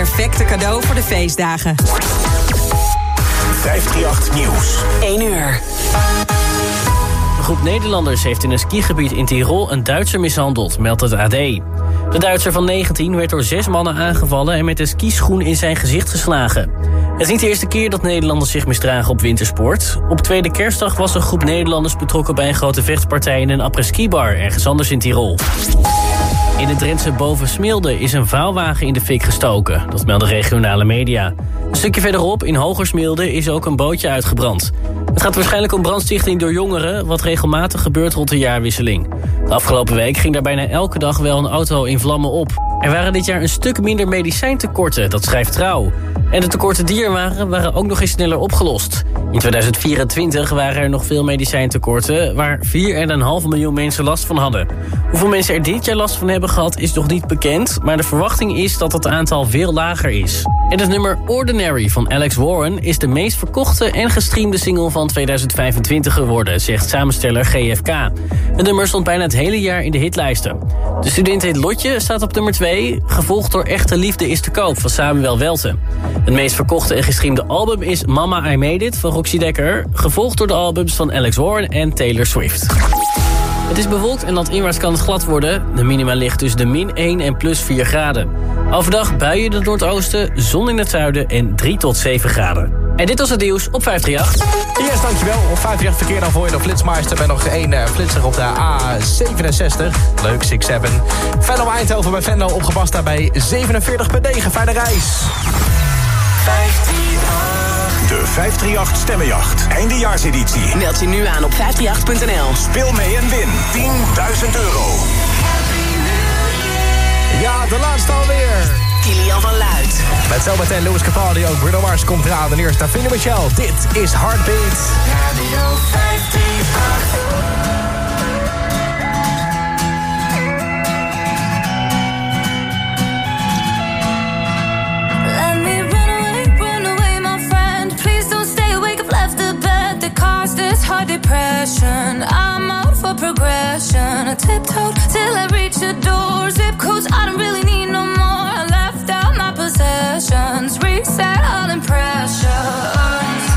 perfecte cadeau voor de feestdagen. 538 Nieuws. 1 uur. Een groep Nederlanders heeft in een skigebied in Tirol een Duitser mishandeld, meldt het AD. De Duitser van 19 werd door zes mannen aangevallen en met een skischoen in zijn gezicht geslagen. Het is niet de eerste keer dat Nederlanders zich misdragen op wintersport. Op tweede kerstdag was een groep Nederlanders betrokken bij een grote vechtpartij in een après-ski-bar ergens anders in Tirol. In het Drentse Bovensmilde is een vouwwagen in de fik gestoken. Dat melden regionale media. Een stukje verderop, in Hogersmilde, is ook een bootje uitgebrand. Het gaat waarschijnlijk om brandstichting door jongeren... wat regelmatig gebeurt rond de jaarwisseling. De afgelopen week ging daar bijna elke dag wel een auto in vlammen op. Er waren dit jaar een stuk minder medicijntekorten, dat schrijft Trouw. En de tekorten die er waren, waren ook nog eens sneller opgelost. In 2024 waren er nog veel medicijntekorten... waar 4,5 miljoen mensen last van hadden. Hoeveel mensen er dit jaar last van hebben gehad is nog niet bekend... maar de verwachting is dat het aantal veel lager is. En het nummer Ordinary van Alex Warren... is de meest verkochte en gestreamde single van 2025 geworden... zegt samensteller GFK. Het nummer stond bijna het hele jaar in de hitlijsten. De student heet Lotje, staat op nummer 2... gevolgd door Echte Liefde is te koop van Samuel Welten. Het meest verkochte en gestreamde album is Mama I Made It van Roxy Dekker... gevolgd door de albums van Alex Warren en Taylor Swift. Het is bewolkt en landinwaarts kan het glad worden. De minima ligt tussen de min 1 en plus 4 graden. Overdag buien in het noordoosten, zon in het zuiden en 3 tot 7 graden. En dit was het nieuws op 538. Yes, dankjewel. Op 538 verkeer dan voor je de Flitsmeister... met nog één uh, flitser op de A67. Leuk, 6-7. Venlo Eindhoven bij Venlo opgepast daar bij 47,9. Fijne reis. 538. De 538 Stemmenjacht. Eindejaarseditie. Meld je nu aan op 538.nl. Speel mee en win 10.000 euro. Ja, de laatste alweer. Kilian van Luid. Met zometeen Louis Capaldi ook. Bruno Mars komt eraan. En eerst Davina Michel. Dit is Heartbeat. Radio 538. Heart depression. I'm out for progression. I tiptoed till I reach the door. Zip codes I don't really need no more. I left out my possessions. Reset all impressions.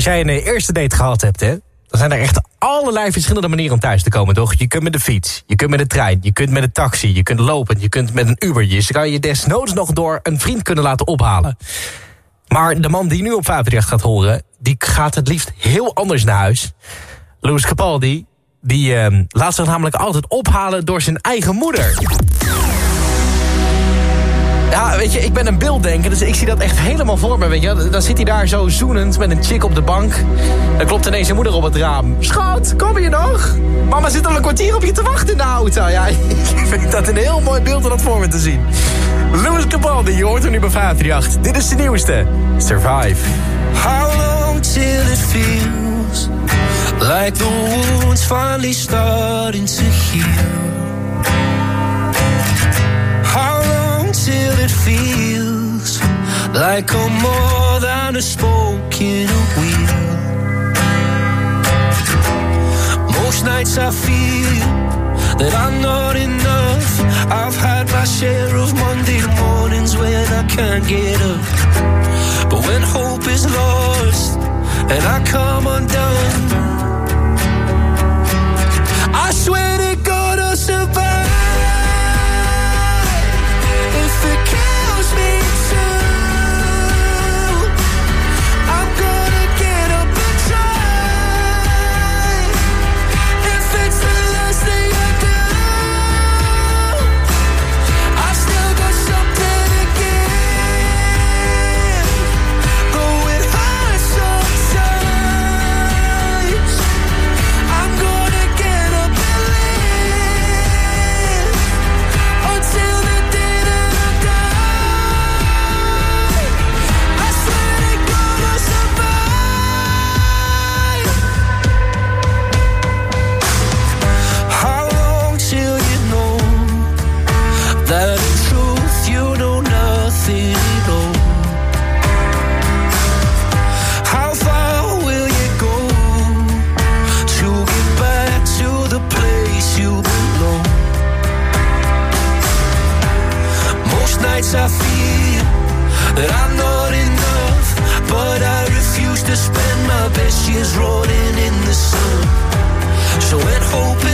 Als jij een eh, eerste date gehad hebt, hè, dan zijn er echt allerlei verschillende manieren om thuis te komen, toch? Je kunt met de fiets, je kunt met de trein, je kunt met de taxi, je kunt lopen, je kunt met een Uber. Je kan je desnoods nog door een vriend kunnen laten ophalen. Maar de man die nu op 538 gaat horen, die gaat het liefst heel anders naar huis. Louis Capaldi, die eh, laat zich namelijk altijd ophalen door zijn eigen moeder. Ja, weet je, ik ben een beelddenker, dus ik zie dat echt helemaal voor me, weet je. Dan zit hij daar zo zoenend met een chick op de bank. Dan klopt ineens zijn moeder op het raam. Schat, kom je nog? Mama zit al een kwartier op je te wachten in de auto. Ja, ik vind dat een heel mooi beeld om dat voor me te zien. Louis Capaldi, je hoort er nu bij 538. Dit is de nieuwste. Survive. How long till it feels like the wounds finally starting to heal? It feels like I'm more than a spoke in a wheel? Most nights I feel that I'm not enough. I've had my share of Monday mornings when I can't get up. But when hope is lost and I come undone, I swear Open.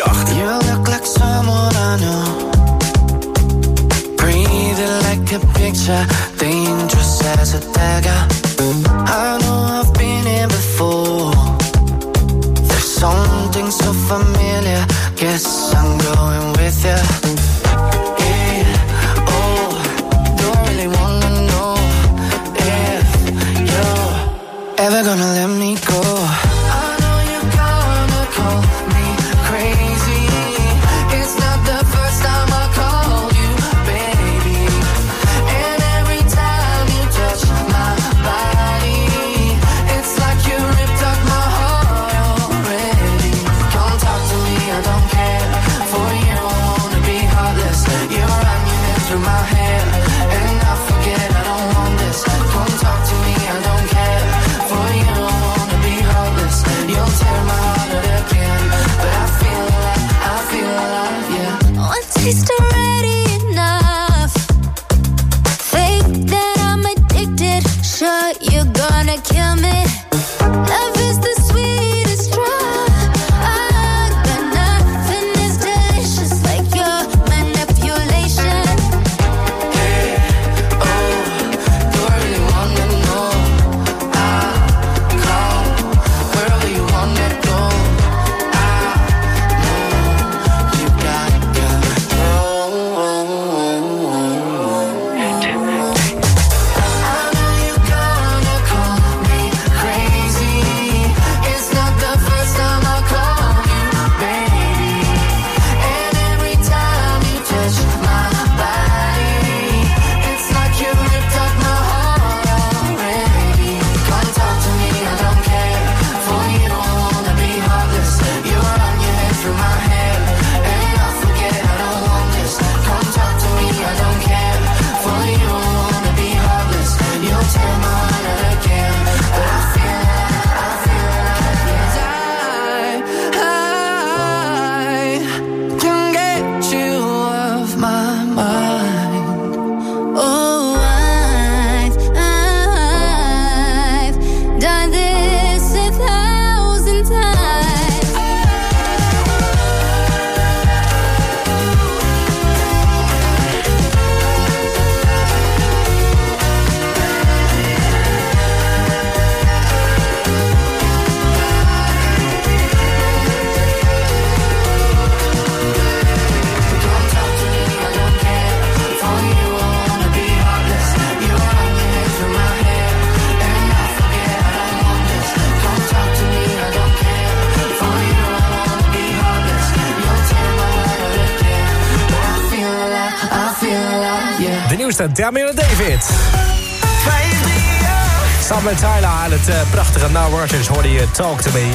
je. You look like someone I know. Breathing like a picture, dangerous as a dagger. Het eh, prachtige Now Rogers hoorde je Talk To Me.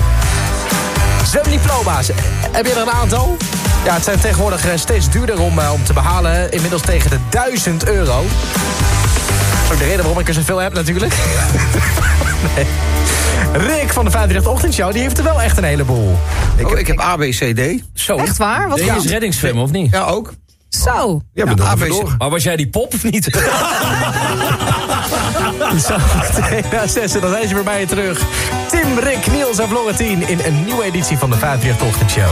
Zwemdiploma's, heb je er een aantal? Ja, het zijn tegenwoordig eh, steeds duurder om, eh, om te behalen. Inmiddels tegen de 1000 euro. Dat is ook de reden waarom ik er zoveel heb natuurlijk. nee. Rick van de 538 Ochtendshow, die heeft er wel echt een heleboel. Ik, oh, ik heb ABCD. Zo. Echt waar? Wat Deze is reddingszwemmen, of niet? Ja, ook. Zo. Ja, maar ABC. ABC. Maar was jij die pop of niet? Zo, meteen na zessen, dan zijn ze weer bij je terug. Tim, Rick, Niels en Florentien in een nieuwe editie van de 538 Ochtendshow.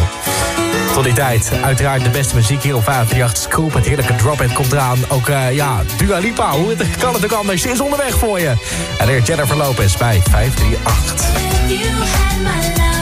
Tot die tijd, uiteraard de beste muziek hier op 538 Scoop. Het heerlijke drop-in komt eraan. Ook, eh, ja, Dua Lipa, hoe het, kan het ook anders, ze is onderweg voor je. En hier Jennifer Lopez bij 538.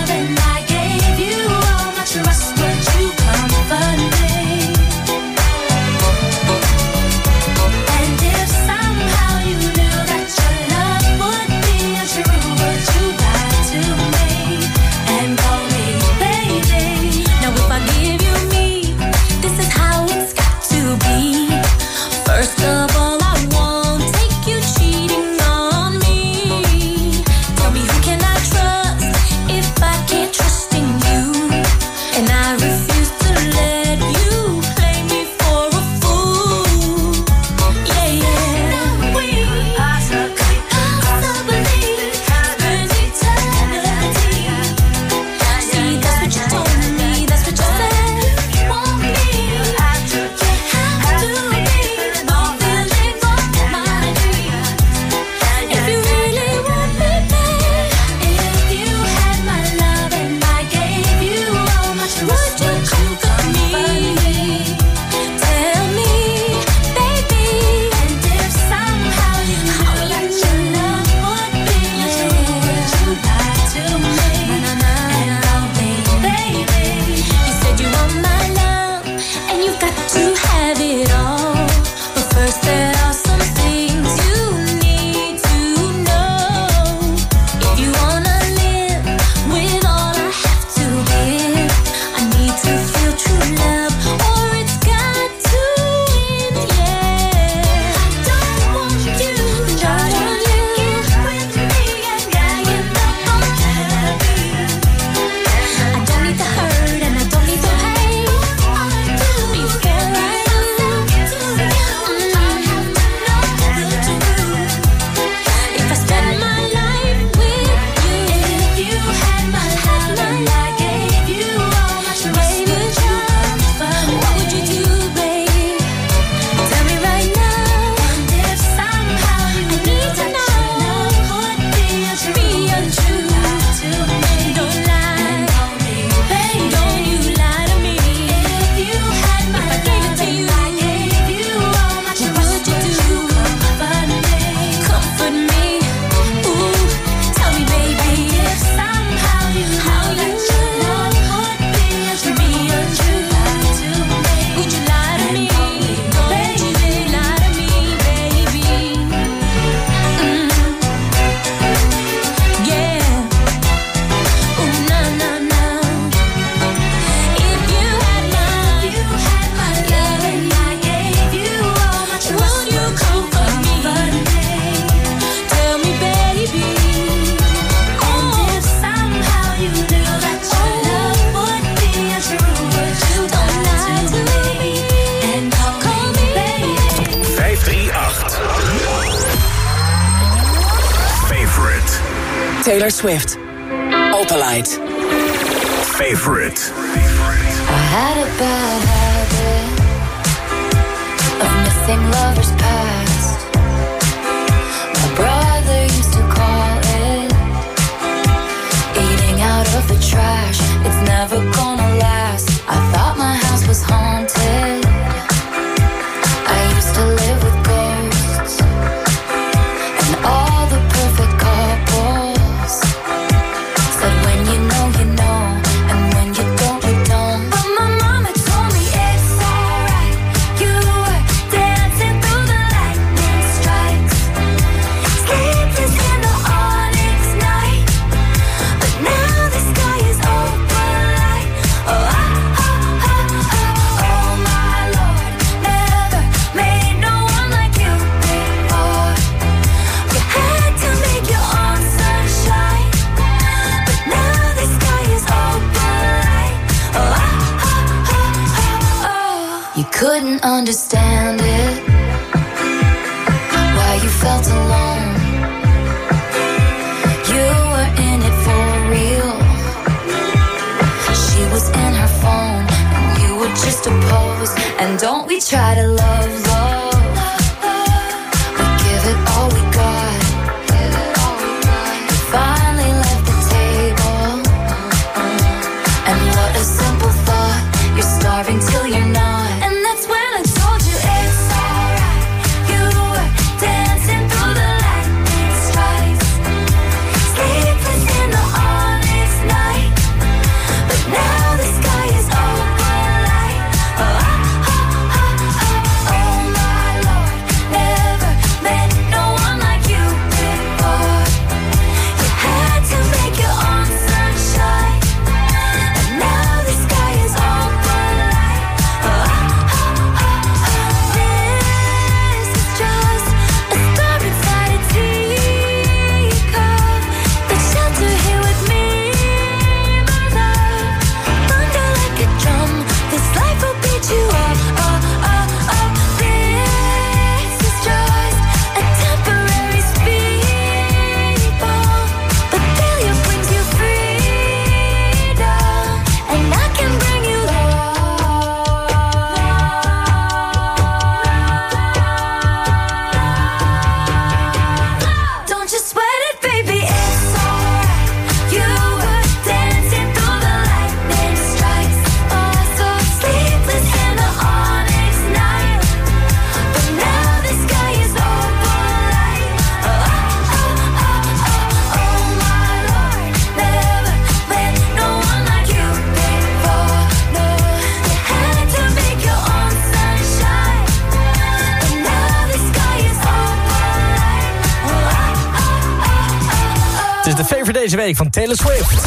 Van Taylor Swift.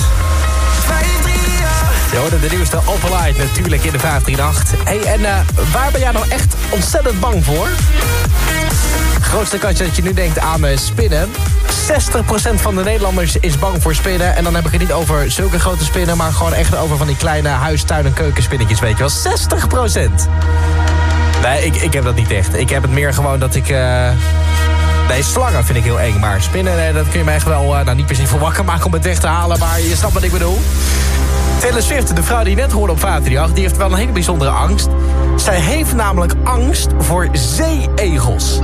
Je hoorde de nieuwste Overlight natuurlijk in de 538. Hey, en eh, waar ben jij nou echt ontzettend bang voor? grootste katje dat je nu denkt aan eh, spinnen. 60% van de Nederlanders is bang voor spinnen. En dan heb ik het niet over zulke grote spinnen... maar gewoon echt over van die kleine huis, tuin- en keukenspinnetjes, weet je wel. 60%! Nee, ik, ik heb dat niet echt. Ik heb het meer gewoon dat ik... Eh, Nee, slangen vind ik heel eng. Maar spinnen, nee, dat kun je mij echt wel eh, nou, niet per se voor wakker maken om het weg te halen. Maar je snapt wat ik bedoel. Taylor de vrouw die net hoorde op 538, die heeft wel een hele bijzondere angst. Zij heeft namelijk angst voor zeeegels.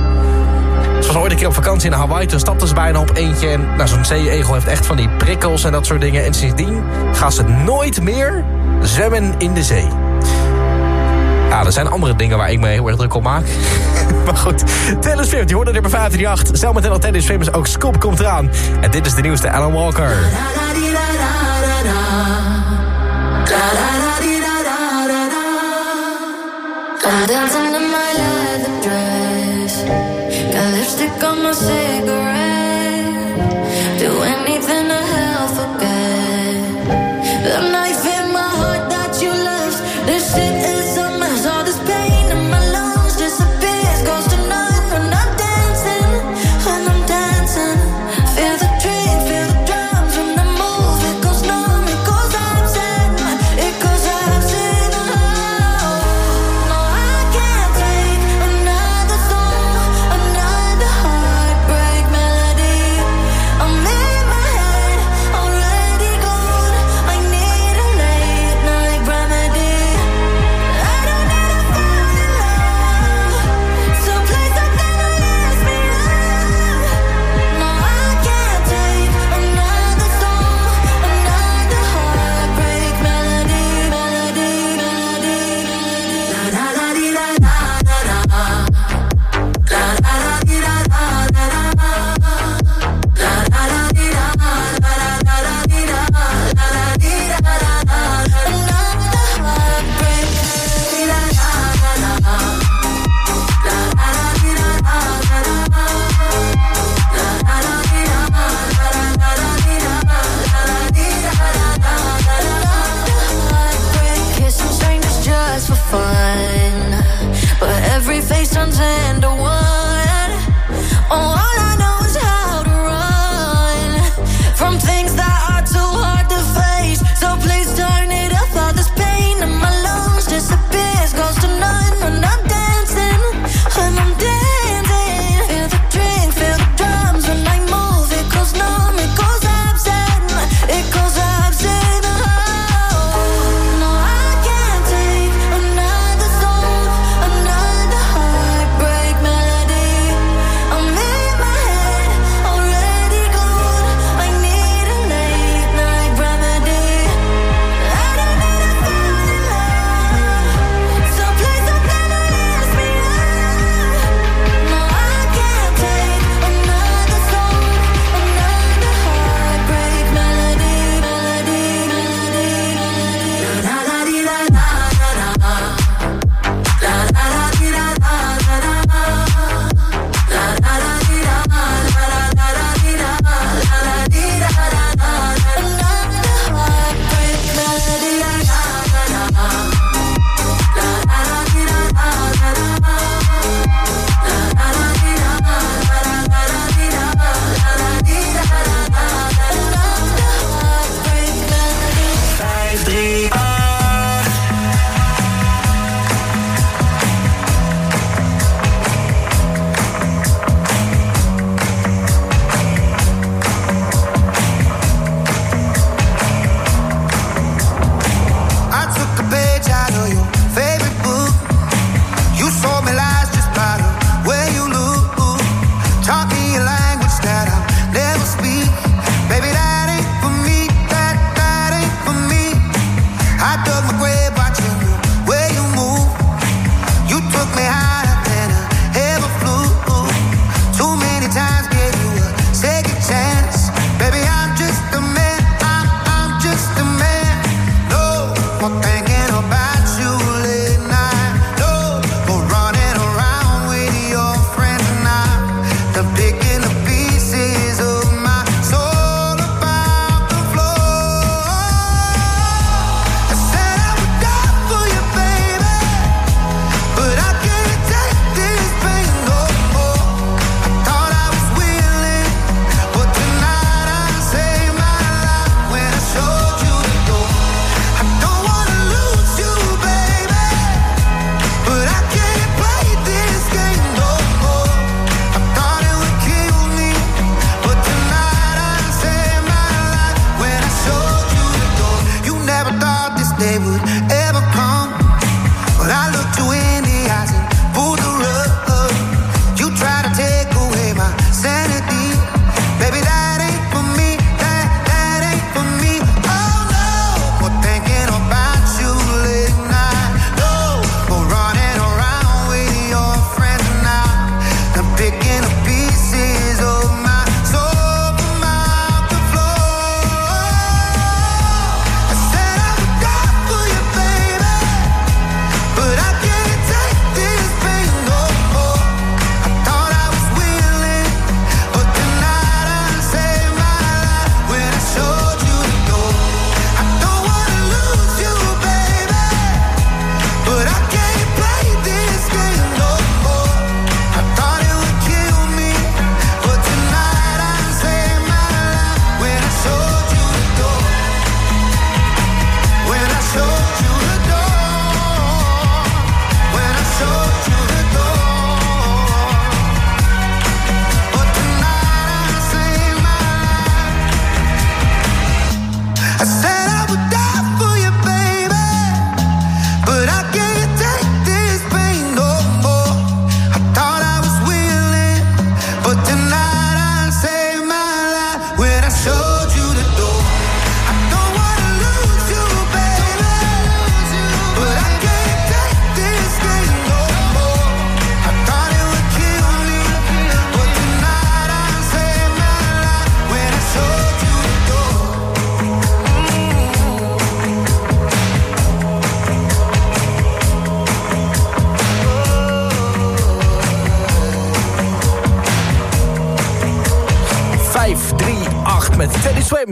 Ze was ooit een keer op vakantie in Hawaii. Toen stapte ze bijna op eentje. En nou, zo'n zeeegel heeft echt van die prikkels en dat soort dingen. En sindsdien gaat ze nooit meer zwemmen in de zee. Ja, er zijn andere dingen waar ik me heel erg druk op maak. maar goed, Taylor Swift, je hoorde er bij 538. Stel meteen al Taylor Swift, ook Scoop komt eraan. En dit is de nieuwste Alan Walker. I'm dancing in my leather dress. Got lipstick on my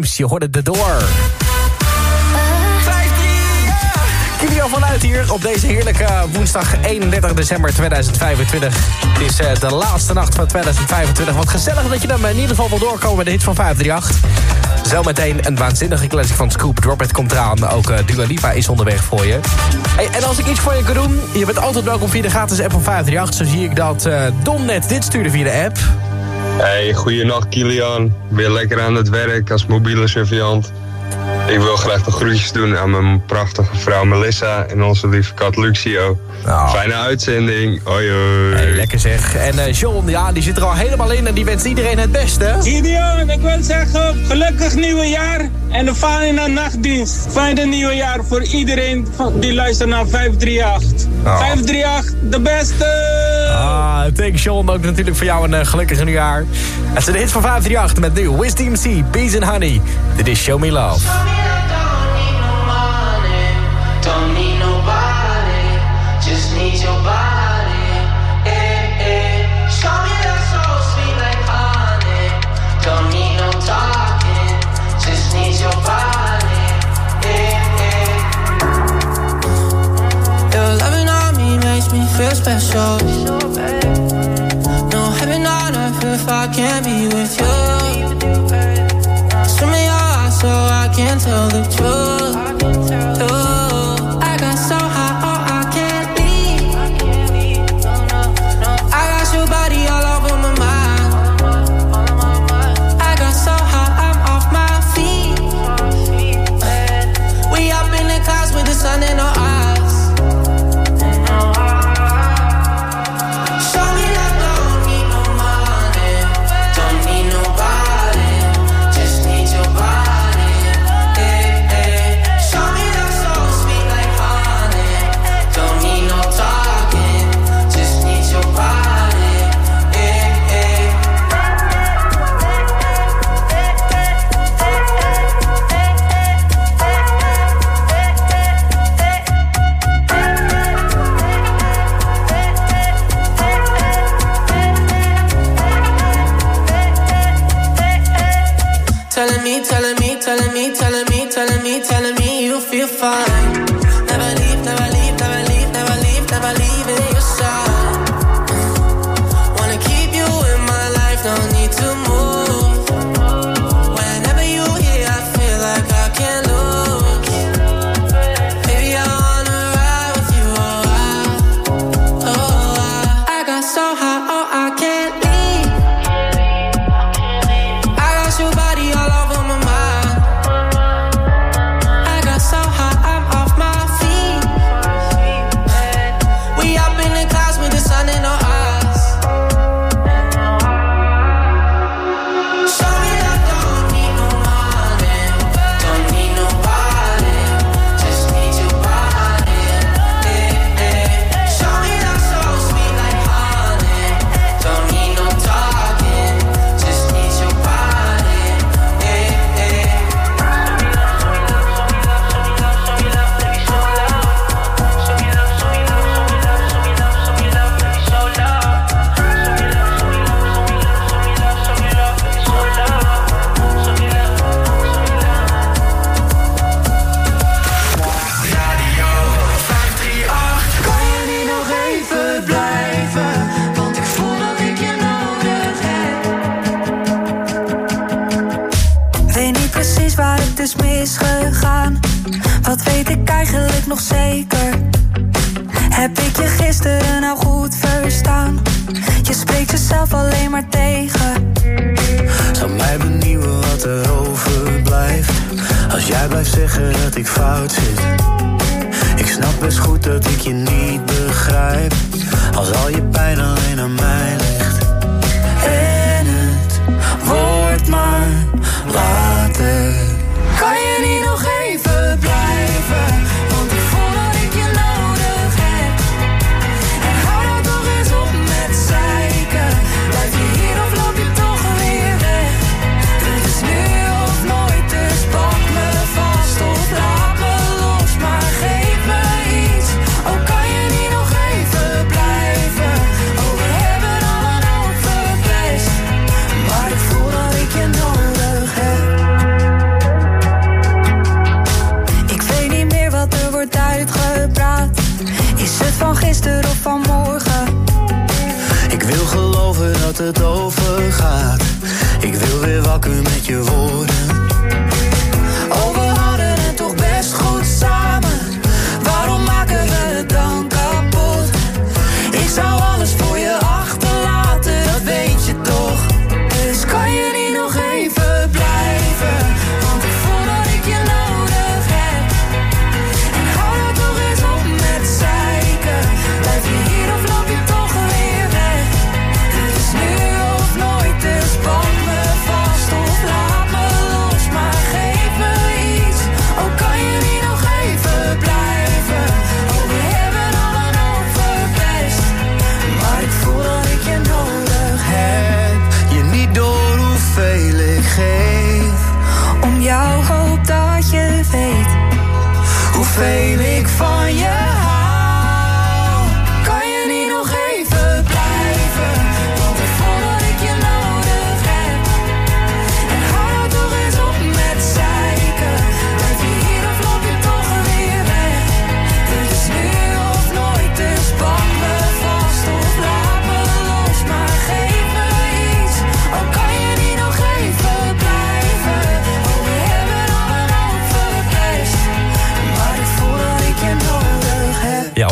Je hoorde de door. 538! Kilian vanuit hier op deze heerlijke woensdag 31 december 2025. Het is eh, de laatste nacht van 2025. Wat gezellig dat je dan in ieder geval wil doorkomen met de hit van 538. Zometeen een waanzinnige classic van Scoop. It komt eraan. Ook uh, Dua Lipa is onderweg voor je. En als ik iets voor je kan doen... je bent altijd welkom via de gratis app van 538. Zo zie ik dat uh, Don net dit stuurde via de app. Hey, goeienacht Kilian. Weer lekker aan het werk als mobiele surveillant. Ik wil graag de groetjes doen aan mijn prachtige vrouw Melissa en onze lieve kat Luxio. Nou. Fijne uitzending. Hoi hoi. Hey, lekker zeg. En uh, John, ja, die zit er al helemaal in en die wenst iedereen het beste. Gideon, ik wil zeggen, gelukkig nieuwe jaar en een fijne nachtdienst. Fijne nieuwe jaar voor iedereen die luistert naar 538. Oh. 538, de beste! Ah, thanks John. Ook natuurlijk voor jou een uh, gelukkige nieuwjaar. Het is de hit van 538 met nu Wisdom C, Bees and Honey. Dit is Show Me Love. Feel special. No heaven on earth if I can't be with you. Swim in your eyes so I can tell the truth.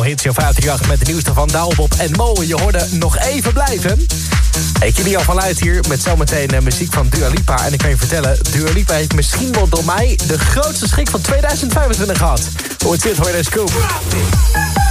hitshow 538 met de nieuwste van Daalbop en Moe. Je hoorde nog even blijven. Ik jullie al vanuit hier met zometeen eh, muziek van Dua Lipa. En ik kan je vertellen, Dua Lipa heeft misschien wel door mij... de grootste schrik van 2025 gehad. Hoe het zit, hoor je de.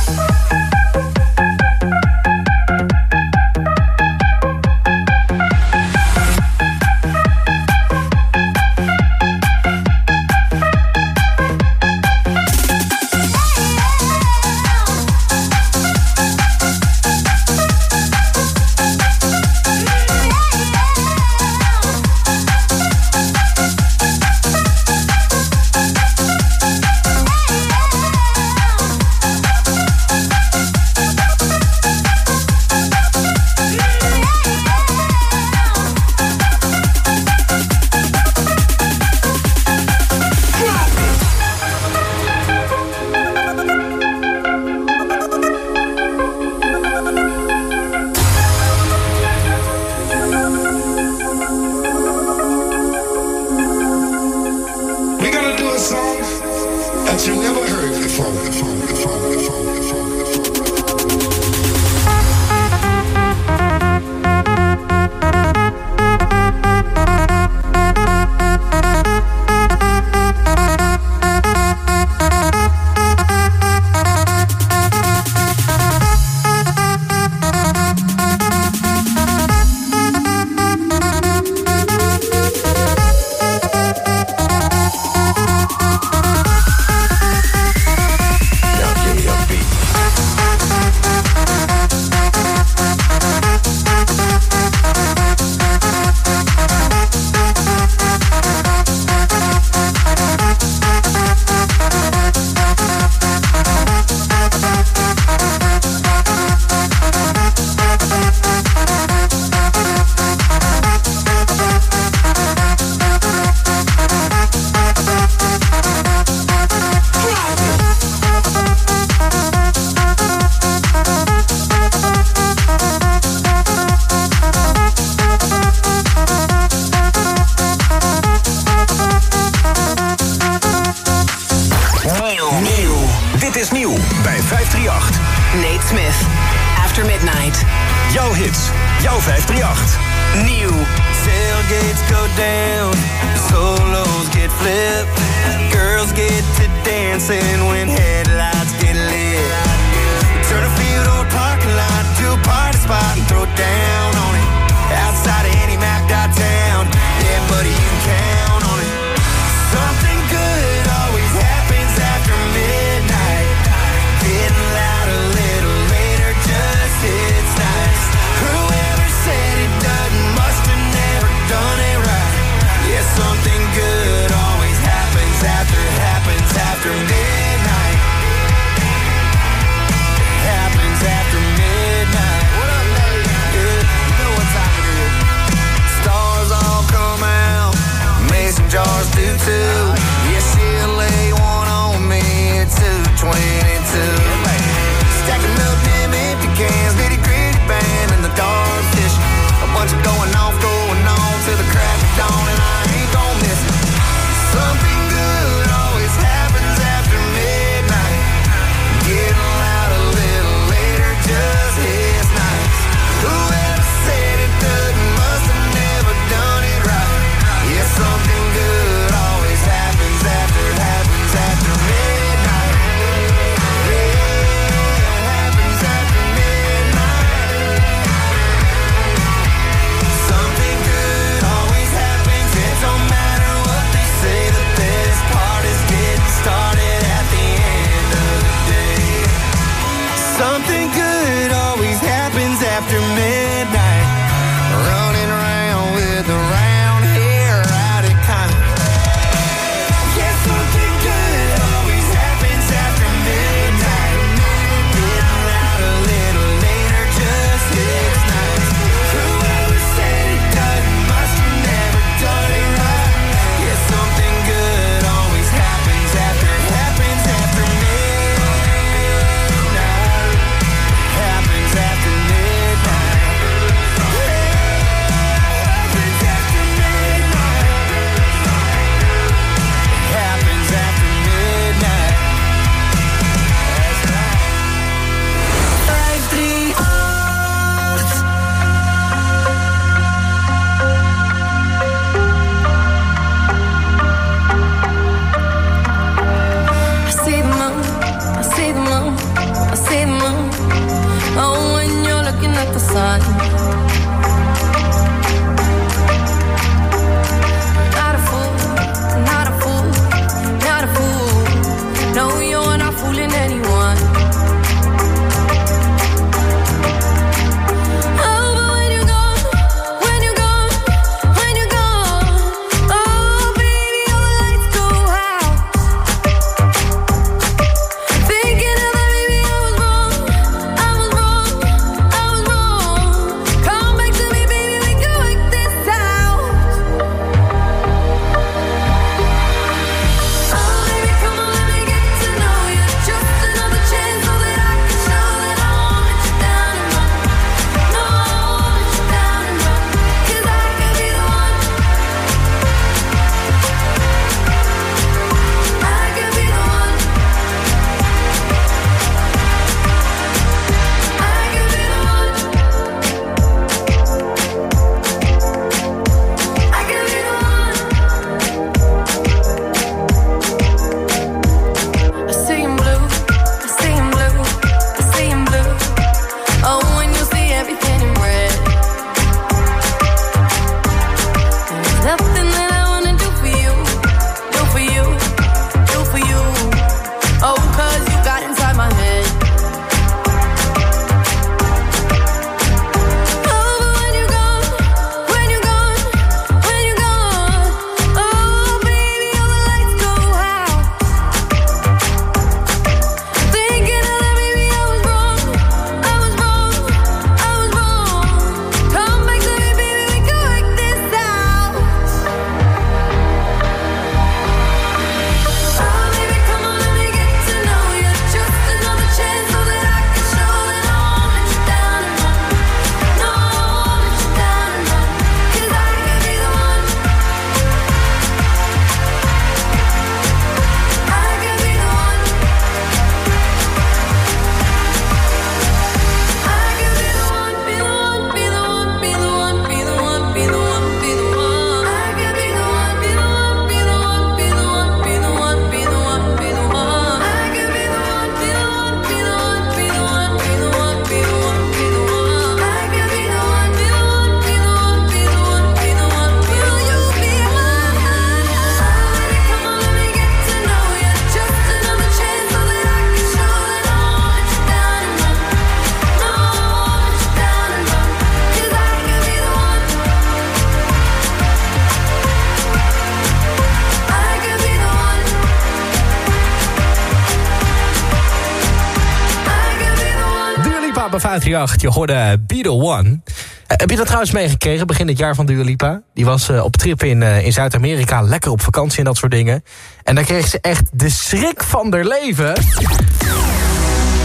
538. Je hoorde Be The One. Eh, heb je dat trouwens meegekregen, begin dit jaar van Dua Lipa? Die was eh, op trip in, eh, in Zuid-Amerika, lekker op vakantie en dat soort dingen. En daar kreeg ze echt de schrik van haar leven.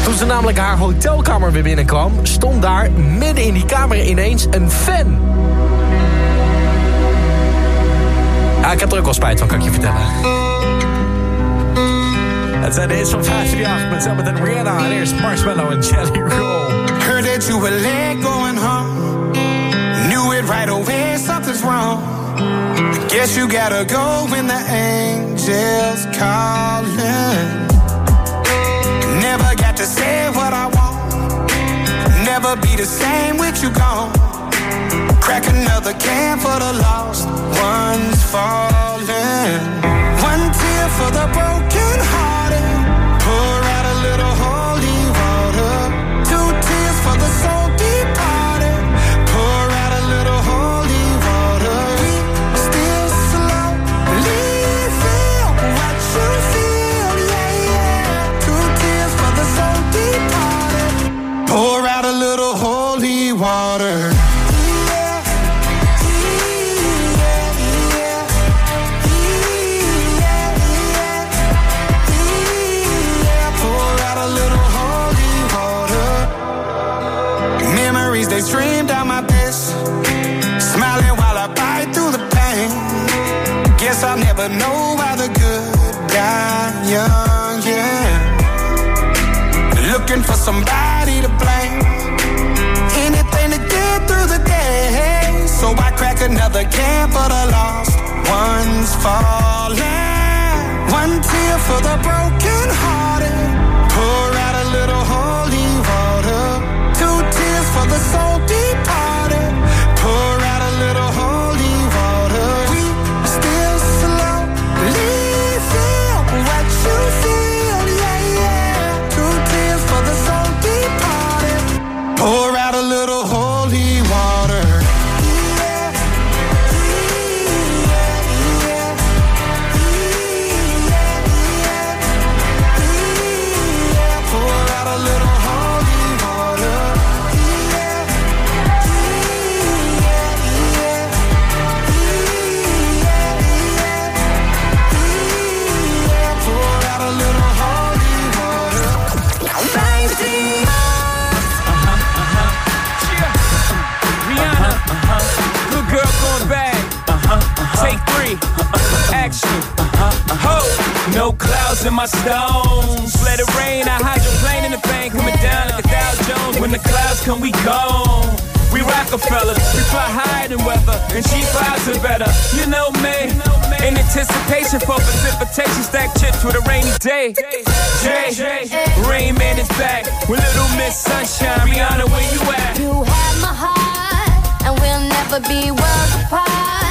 Toen ze namelijk haar hotelkamer weer binnenkwam... stond daar midden in die kamer ineens een fan. Ik heb er ook wel spijt van, kan ik je vertellen. Het zijn de hits van 538 met zometeen Rihanna. En eerst Marshmallow en Jelly Roll. Were late going home. Knew it right away, something's wrong. Guess you gotta go when the angels calling. Never got to say what I want. Never be the same with you gone. Crack another can for the lost ones falling. One tear for the broken hearted. Pour out a little Ho, no clouds in my stones. Let it rain, I hydroplane in the bank, coming down like a Dow Jones. When the clouds come, we gone. We Rockefellers, we fly higher than weather, and she flies it better. You know me, in anticipation for precipitation, stack chips with a rainy day. Jay, Rain Man is back with Little Miss Sunshine. Rihanna, where you at? You have my heart, and we'll never be worlds apart.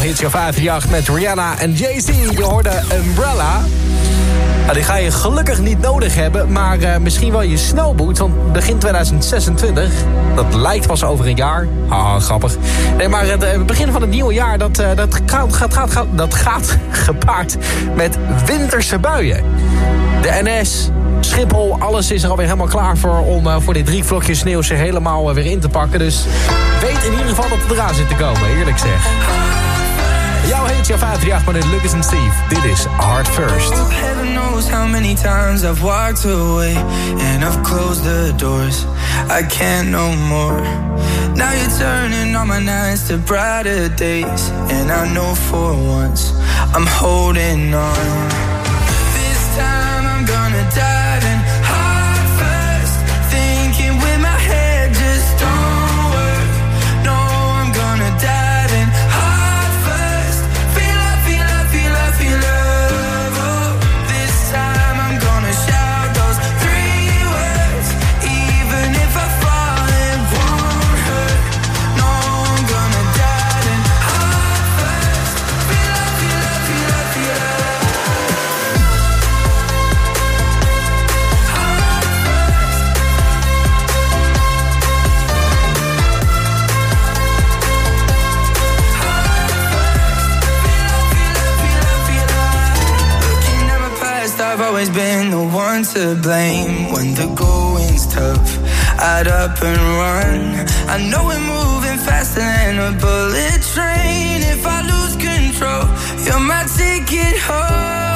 hits jouw 538 met Rihanna en Jay-Z. Je hoorde Umbrella. Nou, die ga je gelukkig niet nodig hebben, maar eh, misschien wel je snowboot. Want begin 2026, dat lijkt pas over een jaar. Haha, grappig. Nee, maar het eh, begin van het nieuwe jaar, dat, eh, dat, gaat, gaat, gaat, dat gaat gepaard met winterse buien. De NS, Schiphol, alles is er alweer helemaal klaar voor... om voor die drie vlokjes sneeuw zich helemaal weer in te pakken. Dus weet in ieder geval dat het eraan zit te komen, eerlijk zeg. Jouw jouw 538 met Lucas en Steve. Dit is Hard First. Heaven knows how many times I've walked away and I've closed the doors. I can't no more. Now you're turning all my nights to brighter days, and I know for once I'm holding on. This time I'm gonna dive always been the one to blame. When the going's tough, I'd up and run. I know we're moving faster than a bullet train. If I lose control, you're my ticket home.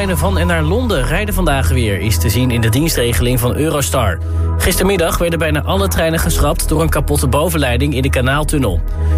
Treinen van en naar Londen rijden vandaag weer, is te zien in de dienstregeling van Eurostar. Gistermiddag werden bijna alle treinen geschrapt door een kapotte bovenleiding in de kanaaltunnel.